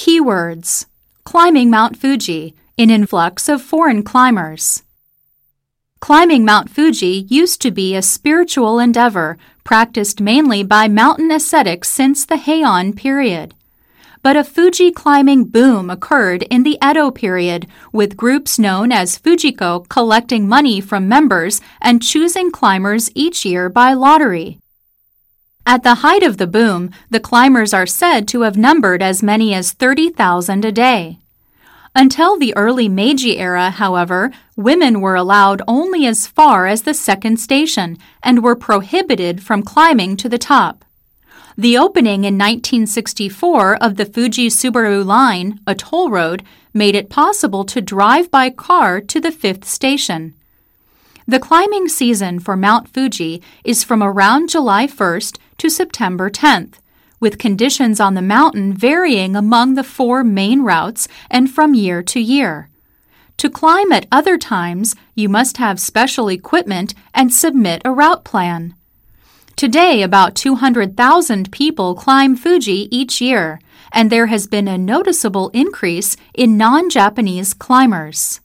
Keywords Climbing Mount Fuji, an influx of foreign climbers. Climbing Mount Fuji used to be a spiritual endeavor practiced mainly by mountain ascetics since the Heian period. But a Fuji climbing boom occurred in the Edo period, with groups known as Fujiko collecting money from members and choosing climbers each year by lottery. At the height of the boom, the climbers are said to have numbered as many as 30,000 a day. Until the early Meiji era, however, women were allowed only as far as the second station and were prohibited from climbing to the top. The opening in 1964 of the Fuji Subaru line, a toll road, made it possible to drive by car to the fifth station. The climbing season for Mount Fuji is from around July 1st to September 10th with conditions on the mountain varying among the four main routes and from year to year. To climb at other times, you must have special equipment and submit a route plan. Today, about 200,000 people climb Fuji each year, and there has been a noticeable increase in non Japanese climbers.